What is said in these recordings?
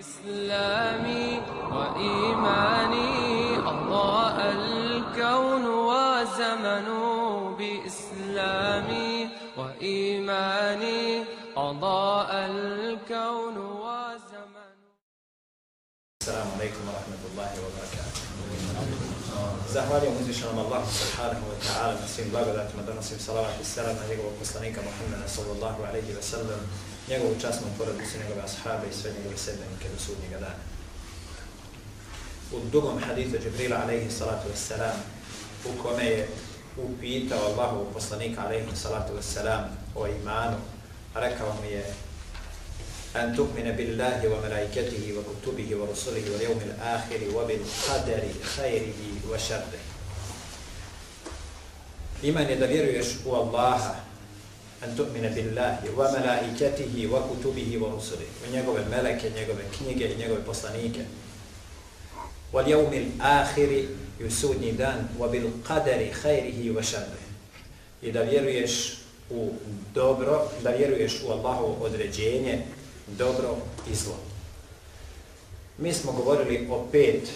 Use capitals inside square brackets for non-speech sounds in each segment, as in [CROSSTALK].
إسلامي وإيماني أضاء الكون وزمن بإسلامي وإيماني أضاء الكون وزمن. السلام عليكم ورحمة الله وبركاته. زهوالي ومزي شام الله سبحانه وتعالى. نسيم بابا ذات مدى نسيم صلاة السلام عليكم وقصانيك محمد صلى الله عليه وسلم. njegovu časnu porodicu, njegove ashabe i sve njegove sedbenike do sudnjega dana. U drugom hadithu Jibrila alaihi salatu wa salam, u kome je upitao Allahu poslanika alaihi salatu wa salam o imanu, rekao mu je أن تؤمن بالله وملائكته وكتبه ورسله واليوم الآخر وبالقدر خيره وشره إيمان je da vjeruješ u Allaha an tu'mina billahi wa malaikatihi wa kutubihi wa rusulihi. Wa njegove meleke, njegove knjige i njegove poslanike. Wal yawmil al akhir yusudni dan wa bil qadari khairihi wa sharrihi. I da vjeruješ u dobro da vjeruješ u Allahu određenje dobro i zlo. Mi smo govorili o pet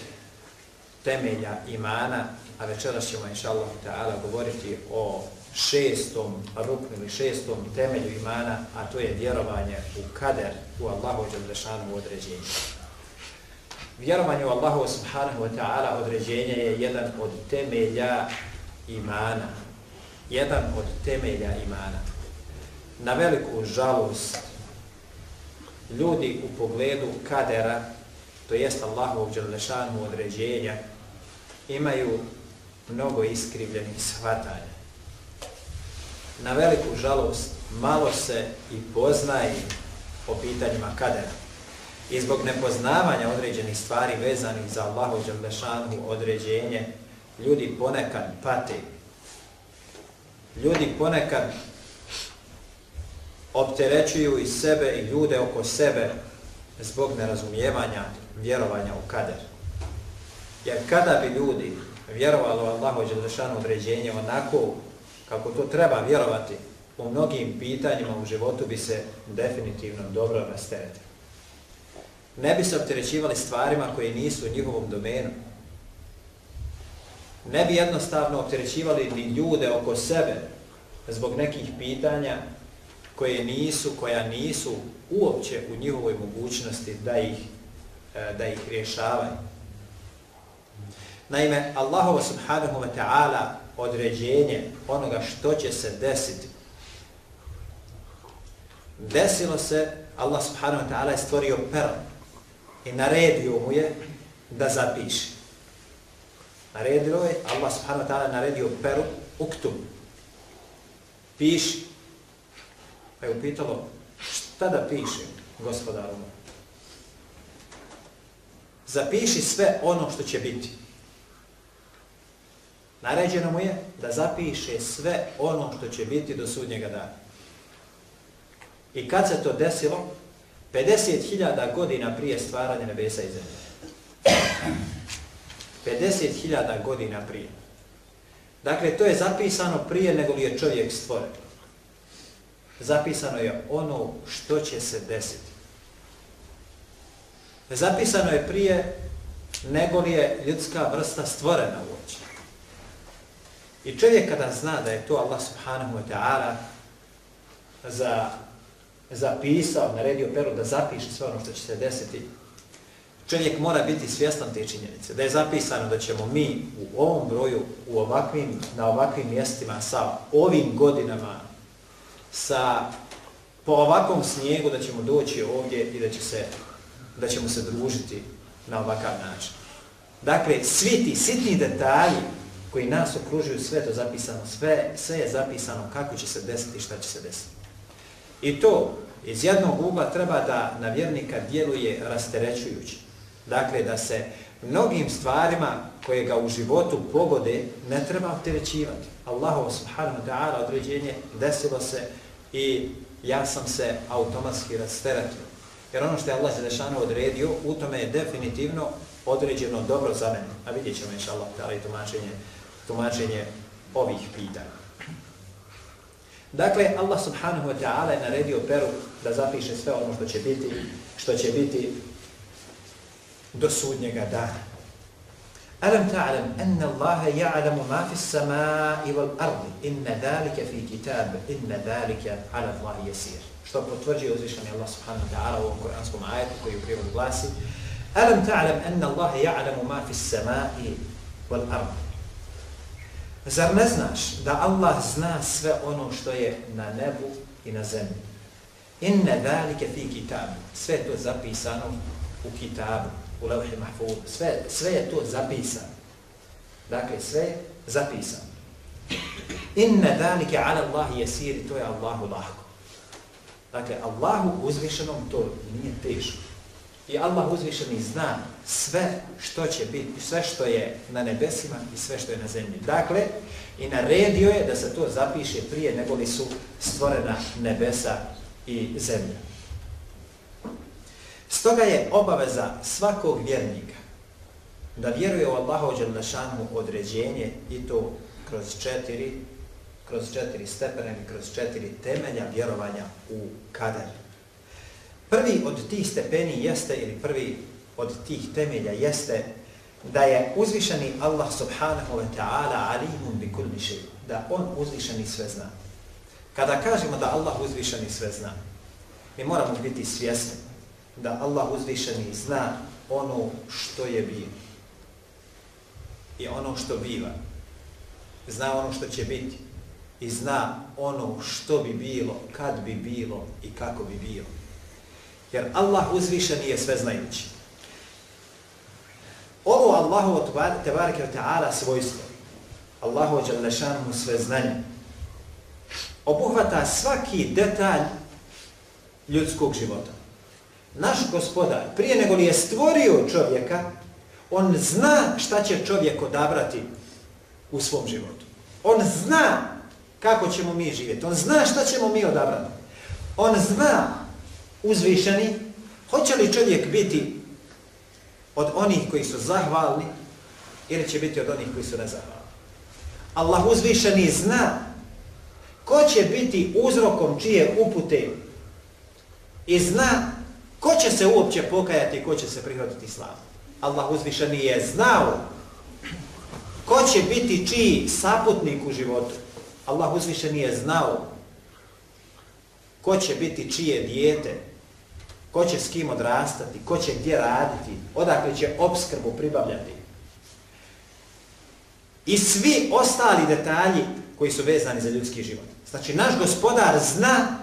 temelja imana a večeras ćemo inshallah taala govoriti o šestom ruknu ili šestom temelju imana, a to je vjerovanje u kader, u Allahu Đalešanu određenje. Vjerovanje u Allahu subhanahu wa ta'ala određenje je jedan od temelja imana. Jedan od temelja imana. Na veliku žalost ljudi u pogledu kadera, to jest Allahovog dželešanu određenja, imaju mnogo iskrivljenih shvatanja. Na veliku žalost malo se i poznaje o pitanjima kadera. I zbog nepoznavanja određenih stvari vezanih za Allahu Đalbešanu određenje, ljudi ponekad pate. Ljudi ponekad opterećuju i sebe i ljude oko sebe zbog nerazumijevanja vjerovanja u kader. Jer kada bi ljudi vjerovali Allahu Đelešanu određenje onako kako to treba vjerovati, u mnogim pitanjima u životu bi se definitivno dobro rasteretili. Ne bi se opterećivali stvarima koje nisu u njihovom domenu. Ne bi jednostavno opterećivali ni ljude oko sebe zbog nekih pitanja koje nisu, koja nisu uopće u njihovoj mogućnosti da ih, e, da ih rješavaju. Naime, Allahovo subhanahu wa ta'ala određenje onoga što će se desiti. Desilo se, Allah subhanahu wa ta'ala je stvorio perl i naredio mu je da zapiše. Naredio je, Allah subhanahu wa ta'ala naredio peru, uktum, piši. Pa je upitalo, šta da piše, gospodaru? Zapiši sve ono što će biti. Naređeno mu je da zapiše sve ono što će biti do sudnjega dana. I kad se to desilo? 50.000 godina prije stvaranja nebesa i zemlje. 50.000 godina prije. Dakle, to je zapisano prije nego li je čovjek stvoren zapisano je ono što će se desiti. Zapisano je prije nego li je ljudska vrsta stvorena u I čovjek kada zna da je to Allah subhanahu wa ta'ala za, zapisao, naredio peru da zapiše sve ono što će se desiti, čovjek mora biti svjestan te činjenice. Da je zapisano da ćemo mi u ovom broju, u ovakvim, na ovakvim mjestima, sa ovim godinama sa po ovakvom snijegu da ćemo doći ovdje i da će se da ćemo se družiti na ovakav način. Dakle, svi ti sitni detalji koji nas okružuju, sve to zapisano, sve, sve je zapisano kako će se desiti i šta će se desiti. I to iz jednog ugla treba da na vjernika djeluje rasterećujući. Dakle, da se mnogim stvarima koje ga u životu pogode ne treba opterećivati. Allahu subhanahu wa ta'ala određenje desilo se i ja sam se automatski rasteretio. Jer ono što je Allah Zalešanu odredio, u tome je definitivno određeno dobro za mene. A vidjet ćemo, inša Allah, i tumačenje, tumačenje ovih pitanja. Dakle, Allah subhanahu wa ta'ala je naredio Peru da zapiše sve ono što će biti, što će biti do sudnjega dana. Alam ta'lam anna Allaha ya'lamu ma fi as-sama'i wal ardi inna dhalika fi kitab inna dhalika 'ala Allahi yasir. Što potvrđuje uzvišeni Allah subhanahu wa ta'ala u ovom kuranskom ajetu koji u prijevodu glasi Alam ta'lam anna Allaha ya'lamu ma fi as-sama'i wal ardi. Zar ne znaš da Allah zna sve ono što je na nebu i na zemlji? Inne dalike fi kitab. Sve to zapisano u kitabu u levhi mahfud. Sve, sve je to zapisano. Dakle, sve je zapisano. Inne dalike ala Allahi jesiri, to je Allahu lahko. Dakle, Allahu uzvišenom to nije teško. I Allah uzvišeni zna sve što će biti, sve što je na nebesima i sve što je na zemlji. Dakle, i naredio je da se to zapiše prije nego li su stvorena nebesa i zemlja. Stoga je obaveza svakog vjernika da vjeruje u Allahu Đalešanu određenje i to kroz četiri, kroz četiri stepene kroz četiri temelja vjerovanja u kader. Prvi od tih stepeni jeste, ili prvi od tih temelja jeste da je uzvišeni Allah subhanahu wa ta'ala alimun bi kulli še, da on uzvišeni sve zna. Kada kažemo da Allah uzvišeni sve zna, mi moramo biti svjesni da Allah uzvišeni zna ono što je bio i ono što biva. Zna ono što će biti i zna ono što bi bilo, kad bi bilo i kako bi bilo. Jer Allah uzvišeni je sveznajući. Ovo Allahu tebareke wa ta'ala svojstvo, Allahu mu sve znanje, obuhvata svaki detalj ljudskog života naš gospodar, prije nego li je stvorio čovjeka, on zna šta će čovjek odabrati u svom životu. On zna kako ćemo mi živjeti. On zna šta ćemo mi odabrati. On zna uzvišeni, hoće li čovjek biti od onih koji su zahvalni ili će biti od onih koji su nezahvalni. Allah uzvišeni zna ko će biti uzrokom čije upute i zna Ko će se uopće pokajati i ko će se prihvatiti slavu. Allah uzvišeni je znao ko će biti čiji saputnik u životu. Allah uzvišeni je znao ko će biti čije dijete, ko će s kim odrastati, ko će gdje raditi, odakle će obskrbu pribavljati. I svi ostali detalji koji su vezani za ljudski život. Znači, naš gospodar zna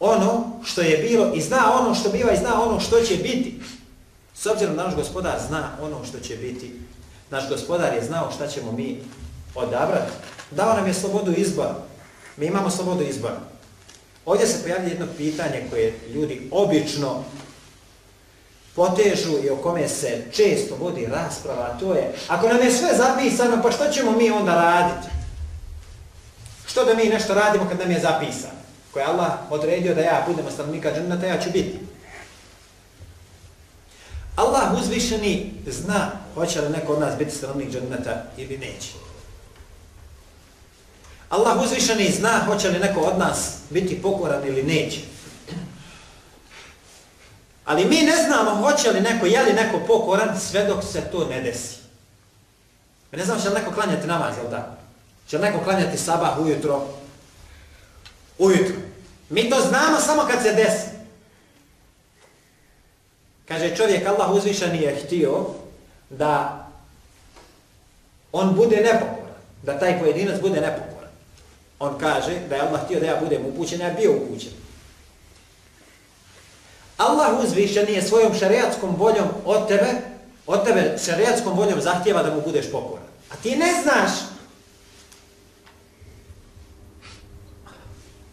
ono što je bilo i zna ono što biva i zna ono što će biti. S obzirom naš gospodar zna ono što će biti. Naš gospodar je znao šta ćemo mi odabrati. Dao nam je slobodu izbora. Mi imamo slobodu izbora. Ovdje se pojavlja jedno pitanje koje ljudi obično potežu i o kome se često vodi rasprava, a to je, ako nam je sve zapisano, pa što ćemo mi onda raditi? Što da mi nešto radimo kad nam je zapisano? koje Allah odredio da ja budem stanovnika džennata, ja ću biti. Allah uzvišeni zna hoće li neko od nas biti stanovnik džennata ili neće. Allah uzvišeni zna hoće li neko od nas biti pokoran ili neće. Ali mi ne znamo hoće li neko, je li neko pokoran sve dok se to ne desi. Mi ne znamo će li neko klanjati namaz, jel da? Će li neko klanjati sabah ujutro, ujutro. Mi to znamo samo kad se desi. Kaže čovjek, Allah uzvišeni je htio da on bude nepokoran, da taj pojedinac bude nepokoran. On kaže da je Allah htio da ja budem upućen, ja bio upućen. Allah uzvišan je svojom šariatskom voljom od tebe, od tebe šariatskom voljom zahtjeva da mu budeš pokoran. A ti ne znaš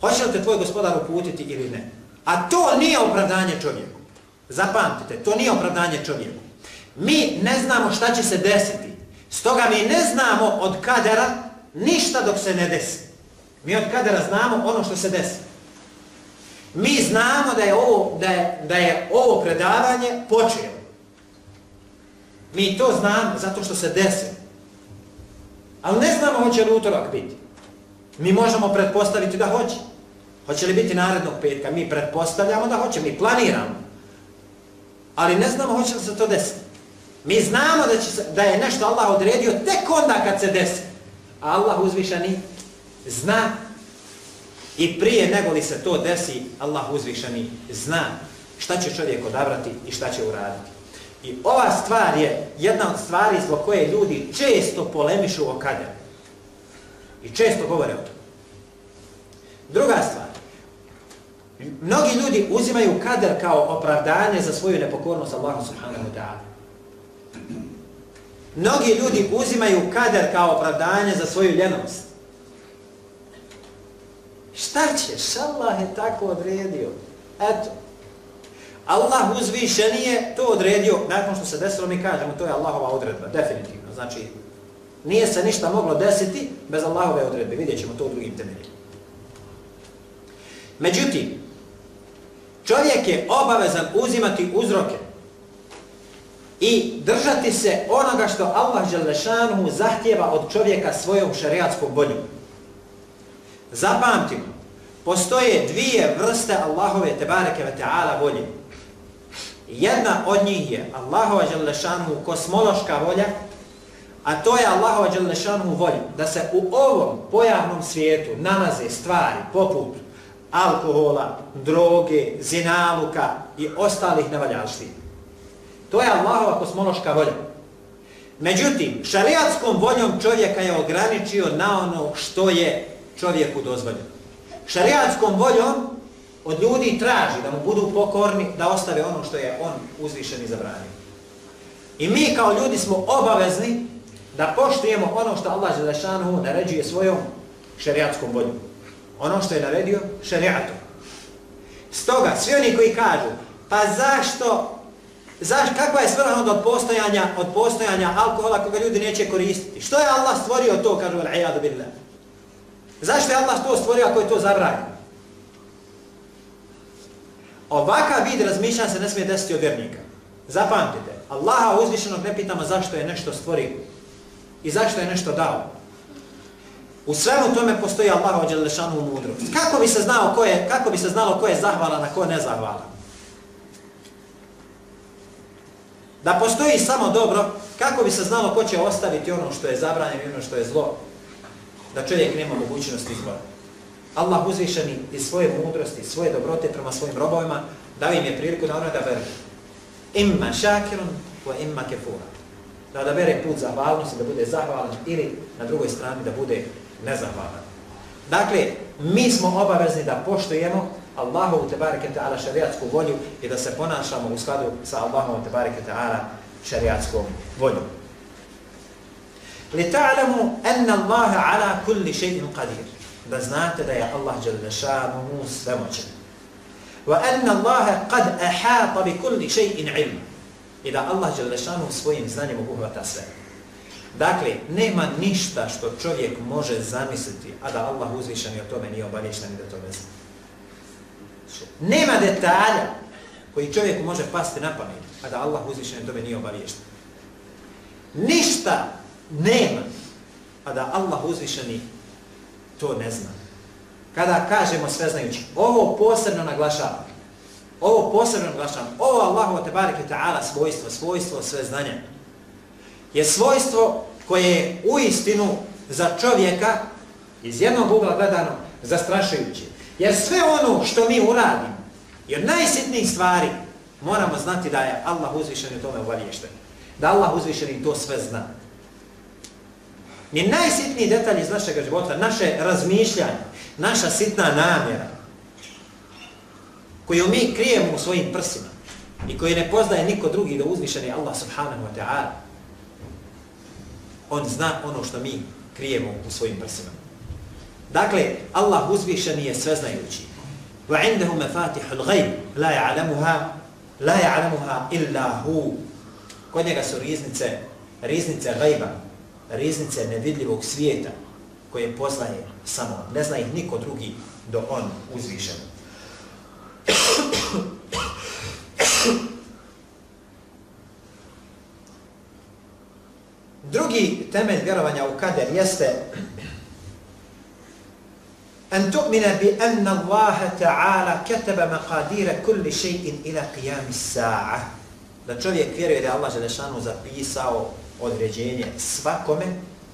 Hoće li te tvoj gospodar uputiti ili ne? A to nije opravdanje čovjeku. Zapamtite, to nije opravdanje čovjeku. Mi ne znamo šta će se desiti. Stoga mi ne znamo od kadera ništa dok se ne desi. Mi od kadera znamo ono što se desi. Mi znamo da je ovo, da je, da je ovo predavanje počelo. Mi to znamo zato što se desi. Ali ne znamo hoće li utorak biti. Mi možemo pretpostaviti da hoće. Hoće li biti narednog petka? Mi pretpostavljamo da hoće, mi planiramo. Ali ne znamo hoće li se to desiti. Mi znamo da, će, da je nešto Allah odredio tek onda kad se desi. A Allah uzvišani zna i prije nego li se to desi, Allah uzvišani zna šta će čovjek odabrati i šta će uraditi. I ova stvar je jedna od stvari zbog koje ljudi često polemišu o kaderu. I često govore o tom. Druga stvar. Mnogi ljudi uzimaju kader kao opravdanje za svoju nepokornost Allahu subhanahu wa ta'ala. Mnogi ljudi uzimaju kader kao opravdanje za svoju ljenost. Šta ćeš? Allah je tako odredio. Eto. Allah uzvišenije to odredio, nakon što se desilo mi kažemo, to je Allahova odredba, definitivno. Znači, nije se ništa moglo desiti bez Allahove odredbe. Vidjet ćemo to u drugim temeljima. Međutim, čovjek je obavezan uzimati uzroke i držati se onoga što Allah Želešanu zahtjeva od čovjeka svojom šariatskom voljom. Zapamtimo, postoje dvije vrste Allahove tebareke ve ta'ala volje. Jedna od njih je Allahova Želešanu kosmološka volja, a to je Allahova Želešanu volja da se u ovom pojavnom svijetu nalaze stvari poput alkohola, droge, zinaluka i ostalih nevaljalština. To je Allahova kosmološka volja. Međutim, šariatskom voljom čovjeka je ograničio na ono što je čovjeku dozvoljeno. Šariatskom voljom od ljudi traži da mu budu pokorni, da ostave ono što je on uzvišen i zabranio. I mi kao ljudi smo obavezni da poštujemo ono što Allah Želešanu naređuje svojom šariatskom voljom. Ono što je naredio šariatom. Stoga, svi oni koji kažu, pa zašto Zaš, kakva je svrha od postojanja, od postojanja alkohola koga ljudi neće koristiti? Što je Allah stvorio to, kažu al-ijadu billah? Zašto je Allah to stvorio ako je to zabranjeno? Ovakav vid razmišljanja se ne smije desiti od vjernika. Zapamtite, Allaha uzvišenog ne pitamo zašto je nešto stvorio i zašto je nešto dao. U svemu tome postoji Allaha ođe lešanu mudrost. Kako bi se znao ko je, kako bi se znalo ko je zahvalan, a ko ne zahvalan? Da postoji samo dobro, kako bi se znalo ko će ostaviti ono što je zabranjeno i ono što je zlo? Da čovjek nema mogućnosti izbora. Allah uzvišeni iz svoje mudrosti, svoje dobrote prema svojim robovima, dao im je priliku da ono da veri. Imma šakirun, wa imma kefura. Da odabere put zahvalnosti, da bude zahvalan ili na drugoj strani da bude nezahvalan. Dakle, mi smo obavezni da poštujemo Allahovu tebareke ta'ala šariatsku volju i da se ponašamo u skladu sa Allahovu tebareke ta'ala šariatskom voljom. لِتَعْلَمُوا أَنَّ anna Allaha ala kulli shay'in qadir. Da znate da je Allah jalla svemoćen. وَأَنَّ Wa anna Allaha qad ahata عِلْمٍ shay'in. I da Allah jalla svojim znanjem obuhvata sve. Dakle, nema ništa što čovjek može zamisliti, a da Allah uzvišan i o tome nije obavješten i da to ne zna. Nema detalja koji čovjek može pasti na pamet, a da Allah uzvišen tome nije obavješten. Ništa nema, a da Allah uzvišeni to ne zna. Kada kažemo sveznajući, ovo posebno naglašavam, ovo posebno naglašavam, ovo Allahu te bareke ta'ala svojstvo, svojstvo sveznanja. je svojstvo koje je u istinu za čovjeka iz jednog ugla gledano zastrašujuće. Jer sve ono što mi uradimo, jer najsitnijih stvari, moramo znati da je Allah uzvišen u tome obavješten. Da Allah uzvišen to sve zna. Ni najsitniji detalj iz našeg života, naše razmišljanje, naša sitna namjera, koju mi krijemo u svojim prsima i koji ne poznaje niko drugi do uzvišeni Allah subhanahu wa ta'ala, on zna ono što mi krijemo u svojim prsima. Dakle, Allah uzvišeni je sveznajući. Wa indahu mafatihul ghaib la ya'lamuha la ya'lamuha illa hu. Kod njega su riznice, riznice gajba, riznice nevidljivog svijeta koje poznaje samo. Ne zna ih niko drugi do on uzvišen. Drugi temelj vjerovanja u kader jeste أن تؤمن بأن الله تعالى كتب مقادير كل شيء إلى قيام الساعة da čovjek vjeruje da je Allah Želešanu zapisao određenje svakome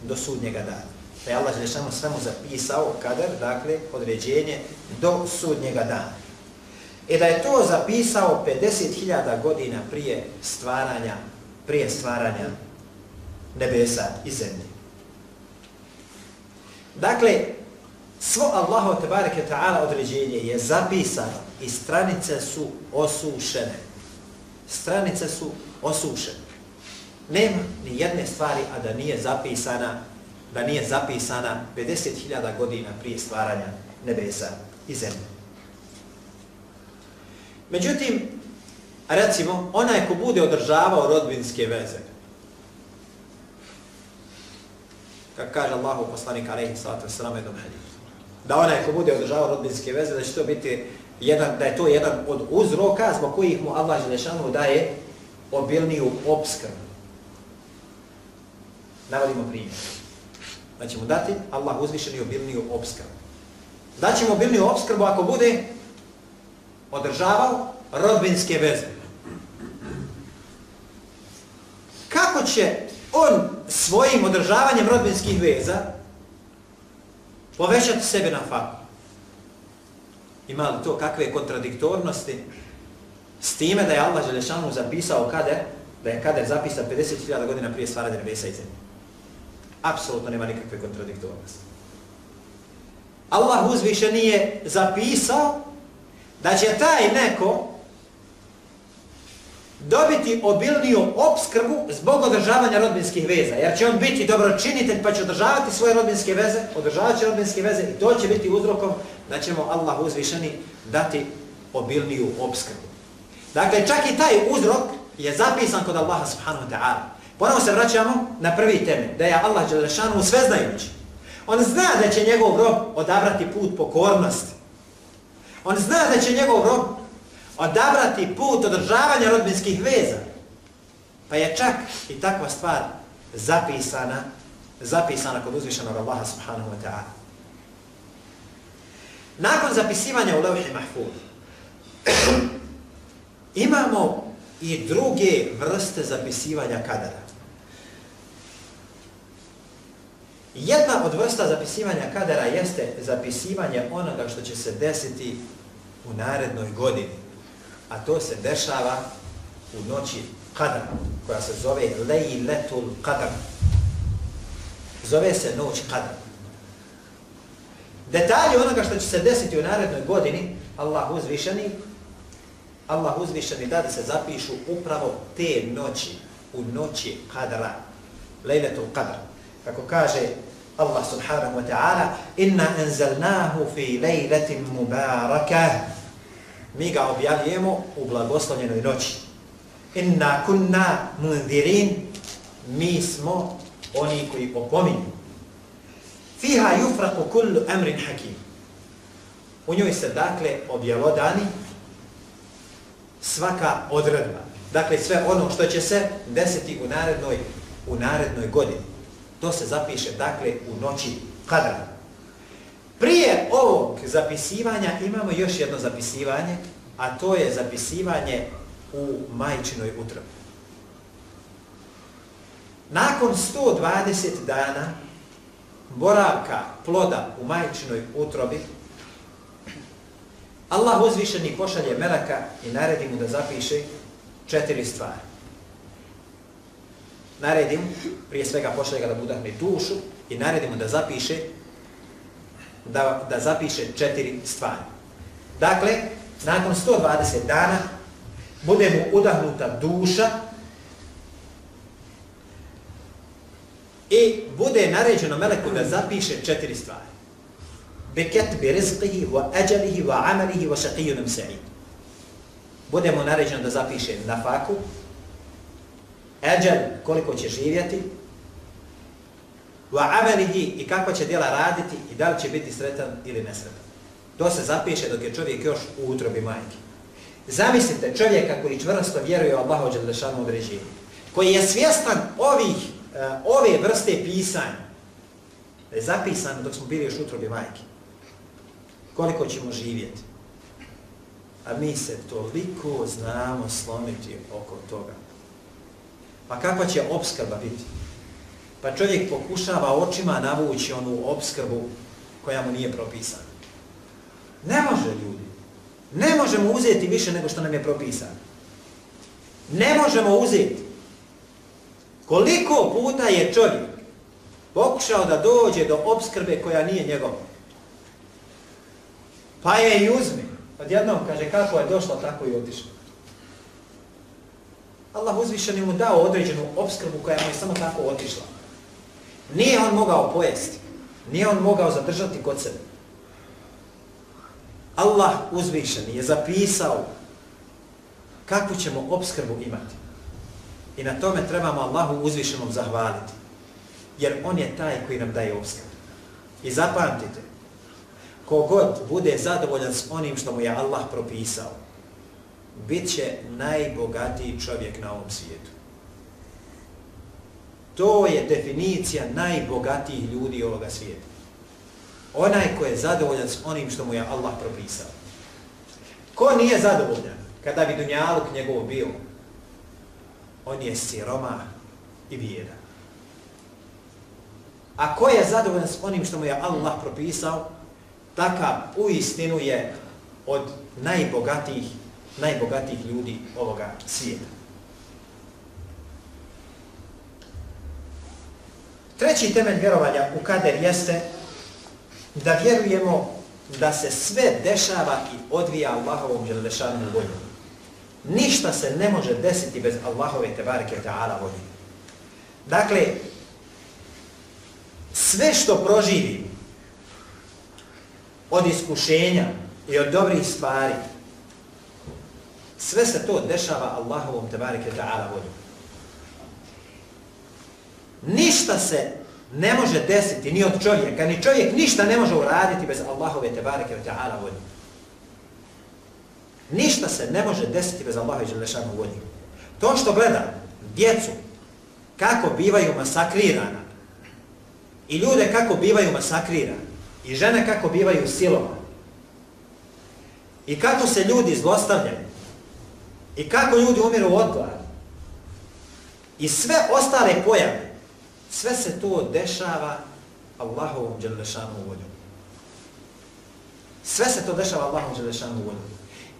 do sudnjega dana. Pa je Allah Želešanu svemu zapisao kadar, dakle, određenje do sudnjega dana. E da je to zapisao 50.000 godina prije stvaranja, prije stvaranja nebesa i zemlje. Dakle, svo Allahu tebareke ta'ala određenje je zapisano i stranice su osušene. Stranice su osušene. Nema ni jedne stvari, a da nije zapisana da nije zapisana 50.000 godina prije stvaranja nebesa i zemlje. Međutim, recimo, onaj ko bude održavao rodbinske veze, kako kaže Allahu poslanik alaihi sallatu wasalam jednom hadithu, da onaj ko bude održavao rodbinske veze, da će to biti jedan, da je to jedan od uzroka zbog kojih mu Allah Želešanu daje obilniju obskrbu. Navodimo primjer. Da ćemo dati Allah uzvišeni obilniju obskrbu. Da ćemo obilniju obskrbu ako bude održavao rodbinske veze. Kako će on svojim održavanjem rodbinskih veza povećati sebe na faku? Ima li to kakve kontradiktornosti s time da je Allah Želešanu zapisao kader, da je kader zapisan 50.000 godina prije stvaranja nebesa i zemlje? Apsolutno nema nikakve kontradiktornosti. Allah uzvišen je zapisao da će taj neko dobiti obilniju obskrbu zbog održavanja rodbinskih veza. Jer će on biti dobročinitelj pa će održavati svoje rodbinske veze, održavat će rodbinske veze i to će biti uzrokom da ćemo Allah uzvišeni dati obilniju obskrbu. Dakle, čak i taj uzrok je zapisan kod Allaha subhanahu wa ta'ala. Ponovo se vraćamo na prvi temelj, da je Allah Đelešanu sveznajući. On zna da će njegov rob odabrati put pokornosti. On zna da će njegov rob odabrati put održavanja rodbinskih veza. Pa je čak i takva stvar zapisana, zapisana kod uzvišenog Allaha subhanahu wa ta'ala. Nakon zapisivanja u Levhi Mahfud, [CLEARS THROAT] imamo i druge vrste zapisivanja kadara. Jedna od vrsta zapisivanja kadera jeste zapisivanje onoga što će se desiti u narednoj godini. A to se dešava u noći kadar, koja se zove Lejletul kadar. Zove se noć kadar. Detalji onoga što će se desiti u narednoj godini, Allah uzvišeni, Allah uzvišeni da se zapišu upravo te noći, u noći kadra. Lejletul kadar kako kaže Allah subhanahu wa ta'ala inna anzalnahu fi lejletin mubarakah mi ga objavljujemo u blagoslovljenoj noći. Inna kunna mundirin. Mi smo oni koji opominju. Fiha yufraku kullu amrin hakim. U njoj se dakle objavodani svaka odredba. Dakle sve ono što će se desiti u narednoj u narednoj godini. To se zapiše, dakle, u noći kadra. Prije ovog zapisivanja imamo još jedno zapisivanje, a to je zapisivanje u majčinoj utrobi. Nakon 120 dana boravka ploda u majčinoj utrobi, Allah uzvišeni pošalje meleka i naredi mu da zapiše četiri stvari naredim, prije svega pošle ga da budahne dušu i naredimo da zapiše da, da zapiše četiri stvari. Dakle, nakon 120 dana bude mu udahnuta duša i bude naređeno meleku da zapiše četiri stvari. Beket bi rizqihi wa ajalihi wa amalihi wa šaqijunum sa'id. Bude mu naređeno da zapiše nafaku, eđel, koliko će živjeti, wa amelihi i kako će djela raditi i da li će biti sretan ili nesretan. To se zapiše dok je čovjek još u utrobi majke. Zamislite čovjeka koji čvrsto vjeruje u Allaho Đelešanu određenju, koji je svjestan ovih, eh, ove vrste pisanja, da je zapisano dok smo bili još u utrobi majke, koliko ćemo živjeti. A mi se toliko znamo slomiti oko toga Pa kakva će obskrba biti? Pa čovjek pokušava očima navući onu obskrbu koja mu nije propisana. Ne može ljudi. Ne možemo uzeti više nego što nam je propisano. Ne možemo uzeti. Koliko puta je čovjek pokušao da dođe do obskrbe koja nije njegova? Pa je i uzme. Odjednom kaže kako je došlo, tako i otišlo. Allah uzvišen je mu dao određenu obskrbu koja mu je samo tako otišla. Nije on mogao pojesti. Nije on mogao zadržati kod sebe. Allah uzvišen je zapisao kakvu ćemo obskrbu imati. I na tome trebamo Allahu uzvišenom zahvaliti. Jer on je taj koji nam daje obskrbu. I zapamtite, kogod bude zadovoljan s onim što mu je Allah propisao, bit će najbogatiji čovjek na ovom svijetu. To je definicija najbogatijih ljudi ovoga svijeta. Onaj ko je zadovoljan s onim što mu je Allah propisao. Ko nije zadovoljan kada bi dunjaluk njegov bio? On je siroma i bijeda. A ko je zadovoljan s onim što mu je Allah propisao? Takav u istinu je od najbogatijih, najbogatijih ljudi ovoga svijeta. Treći temelj vjerovanja u kader jeste da vjerujemo da se sve dešava i odvija Allahovom želešanom voljom. Ništa se ne može desiti bez Allahove tebareke ta'ala volje. Dakle, sve što proživi od iskušenja i od dobrih stvari, sve se to dešava Allahovom tebareke ta'ala voljom. Ništa se ne može desiti ni od čovjeka, ni čovjek ništa ne može uraditi bez Allahove tebareke ta'ala volje. Ništa se ne može desiti bez Allahove želešanu volje. To što gleda djecu, kako bivaju masakrirana, i ljude kako bivaju masakrirani, i žene kako bivaju silovane i kako se ljudi zlostavljaju, i kako ljudi umiru od gladi. i sve ostale pojave, Sve se to dešava Allahovom dželešanu voljom. Sve se to dešava Allahovom dželešanu voljom.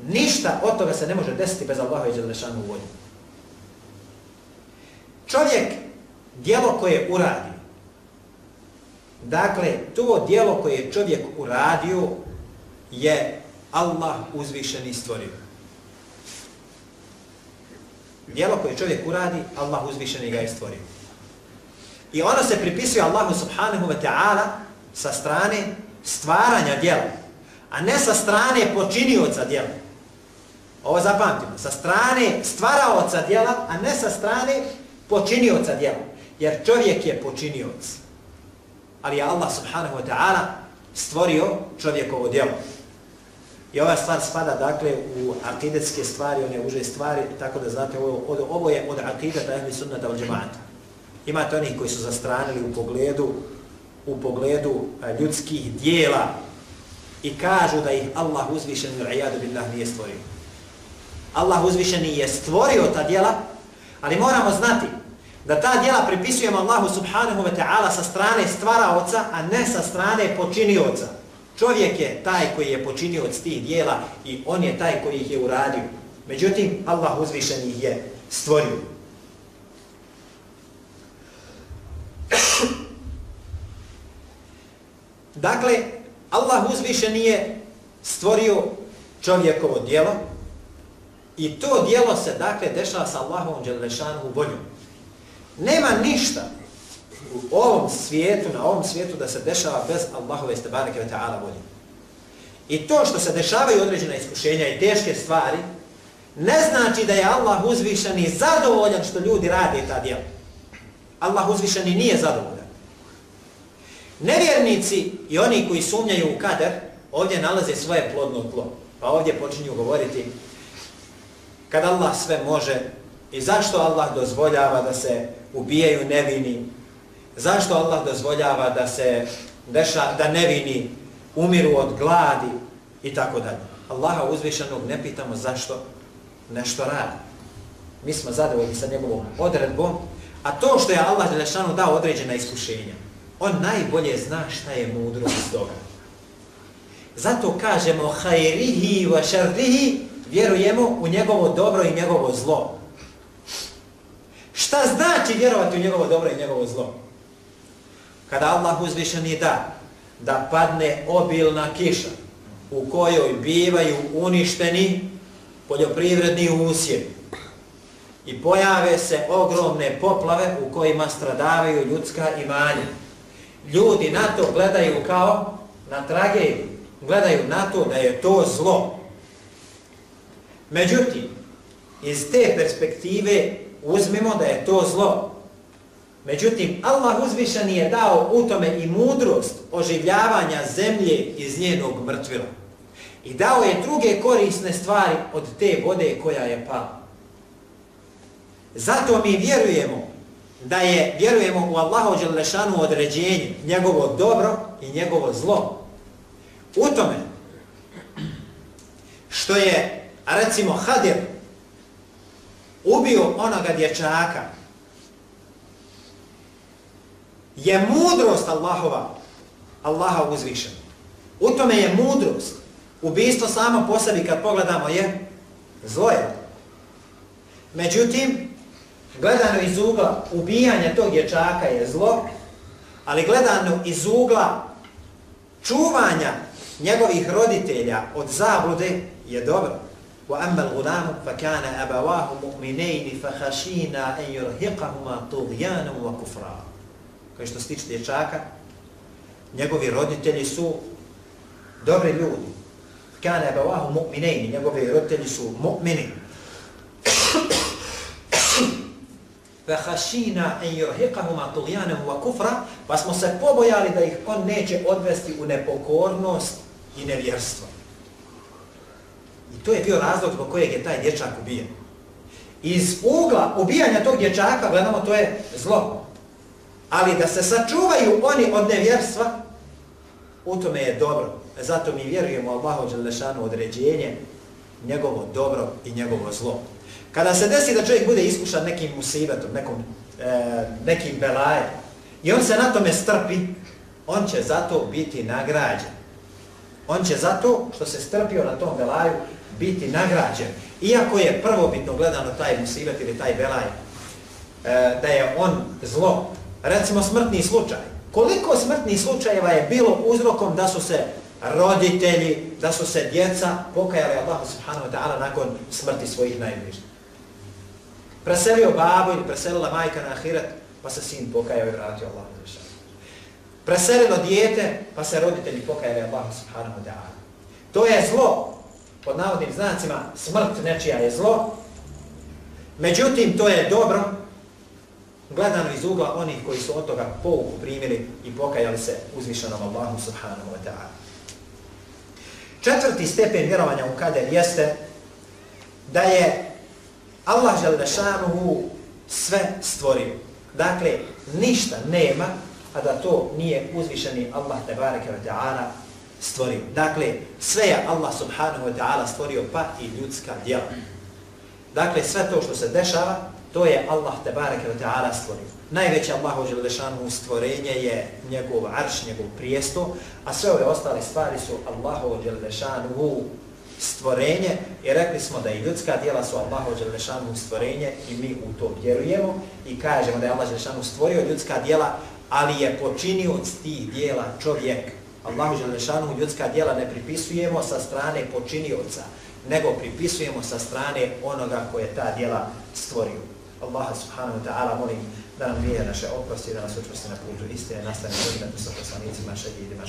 Ništa od toga se ne može desiti bez Allahove dželešanu voljom. Čovjek, dijelo koje uradi, dakle, to dijelo koje je čovjek uradio je Allah uzvišeni stvorio. Dijelo koje čovjek uradi, Allah uzvišeni ga je stvorio. I ono se pripisuje Allahu subhanahu wa ta'ala sa strane stvaranja djela, a ne sa strane počinioca djela. Ovo zapamtimo, sa strane stvaraoca djela, a ne sa strane počinioca djela. Jer čovjek je počinioc. Ali je Allah subhanahu wa ta'ala stvorio čovjekovo djelo. I ova stvar spada dakle u akidetske stvari, one uže stvari, tako da znate, ovo, ovo je od akideta ehli sunnata od džemata. Imate onih koji su zastranili u pogledu u pogledu e, ljudskih dijela i kažu da ih Allah uzvišeni ra'ijadu billah nije stvorio. Allah uzvišeni je stvorio ta dijela, ali moramo znati da ta dijela pripisujemo Allahu subhanahu wa ta'ala sa strane stvaraoca, a ne sa strane počinioca. Čovjek je taj koji je počinio od tih dijela i on je taj koji ih je uradio. Međutim, Allah uzvišeni ih je stvorio. [CLEARS THROAT] Dakle, Allah uzvišen je stvorio čovjekovo dijelo i to dijelo se, dakle, dešava sa Allahom Đelešanu voljom. Nema ništa u ovom svijetu, na ovom svijetu da se dešava bez Allahove istebareke ve ta'ala volje. I to što se dešavaju određena iskušenja i teške stvari, ne znači da je Allah uzvišen i zadovoljan što ljudi rade ta djela. Allah uzvišen i nije zadovoljan. Nevjernici i oni koji sumnjaju u kader, ovdje nalaze svoje plodno tlo. Pa ovdje počinju govoriti kad Allah sve može i zašto Allah dozvoljava da se ubijaju nevini, zašto Allah dozvoljava da se deša, da nevini umiru od gladi i tako dalje. Allaha uzvišenog ne pitamo zašto nešto radi. Mi smo zadovoljni sa njegovom odredbom, a to što je Allah Đelešanu dao određena iskušenja, on najbolje zna šta je mudrost toga. Zato kažemo hajrihi wa šarrihi, vjerujemo u njegovo dobro i njegovo zlo. Šta znači vjerovati u njegovo dobro i njegovo zlo? Kada Allah uzvišeni da, da padne obilna kiša u kojoj bivaju uništeni poljoprivredni usjevi i pojave se ogromne poplave u kojima stradavaju ljudska imanja. Ljudi na to gledaju kao na tragediju, gledaju na to da je to zlo. Međutim, iz te perspektive uzmimo da je to zlo. Međutim, Allah uzvišen je dao u tome i mudrost oživljavanja zemlje iz njenog mrtvila. I dao je druge korisne stvari od te vode koja je pala. Zato mi vjerujemo da je, vjerujemo u Allahu Đelešanu određenje, njegovo dobro i njegovo zlo. U tome, što je, recimo, Hadir ubio onoga dječaka, je mudrost Allahova, Allaha uzvišen. U tome je mudrost. Ubijstvo samo po sebi kad pogledamo je zloje. Međutim, gledano iz ugla ubijanja tog dječaka je zlo, ali gledano iz ugla čuvanja njegovih roditelja od zablude je dobro. وَأَمَّا الْغُلَامُ فَكَانَ أَبَوَاهُ مُؤْمِنَيْنِ فَحَشِينَا أَنْ يُرْهِقَهُمَا طُغْيَانًا وَكُفْرًا Koji što se tiče dječaka, njegovi roditelji su dobri ljudi. Kane abawahu mu'minejni, njegovi roditelji su mu'mini. فَحَشِينَا أَنْ يُرْهِقَهُمَا طُغْيَانًا وَكُفْرًا Pa smo se pobojali da ih on neće odvesti u nepokornost i nevjerstvo. I to je bio razlog zbog kojeg je taj dječak ubijen. Iz ugla ubijanja tog dječaka, gledamo, to je zlo. Ali da se sačuvaju oni od nevjerstva, u tome je dobro. Zato mi vjerujemo Allahu Đelešanu određenje, njegovo dobro i njegovo zlo. Kada se desi da čovjek bude iskušan nekim musibetom, nekom, e, nekim belajem, i on se na tome strpi, on će zato biti nagrađen. On će zato što se strpio na tom belaju biti nagrađen. Iako je prvobitno gledano taj musibet ili taj belaj, e, da je on zlo, recimo smrtni slučaj. Koliko smrtnih slučajeva je bilo uzrokom da su se roditelji, da su se djeca pokajali Allahu subhanahu wa ta'ala nakon smrti svojih najbližnjih. Preselio babu ili preselila majka na ahiret, pa se sin pokajao i vratio Allahu subhanahu Preselilo dijete, pa se roditelji pokajali Allahu subhanahu wa ta'ala. To je zlo, pod navodnim znacima, smrt nečija je zlo, međutim, to je dobro, gledano iz ugla onih koji su od toga pouku primili i pokajali se uzvišenom Allahu subhanahu wa ta'ala. Četvrti stepen vjerovanja u kader jeste da je Allah želešanuhu sve stvorio. Dakle, ništa nema, a da to nije uzvišeni Allah tebareke wa ta'ala stvorio. Dakle, sve je Allah subhanahu wa ta'ala stvorio, pa i ljudska djela. Dakle, sve to što se dešava, to je Allah tebareke ve ta'ala stvorio. Najveće Allahu želešanu stvorenje je njegov arš, njegov prijesto, a sve ove ostale stvari su Allahu želešanu stvorenje i rekli smo da i ljudska dijela su Allahu želešanu stvorenje i mi u to vjerujemo i kažemo da je Allah želešanu stvorio ljudska dijela, ali je počinio od tih dijela čovjek. Allahu želešanu ljudska dijela ne pripisujemo sa strane počinioca, nego pripisujemo sa strane onoga koje ta dijela stvorio. Allah subhanahu wa ta'ala molim da nam vije naše oprosti, da nas učvrsti na putu istine, nastane da sa poslanicima, šedidima,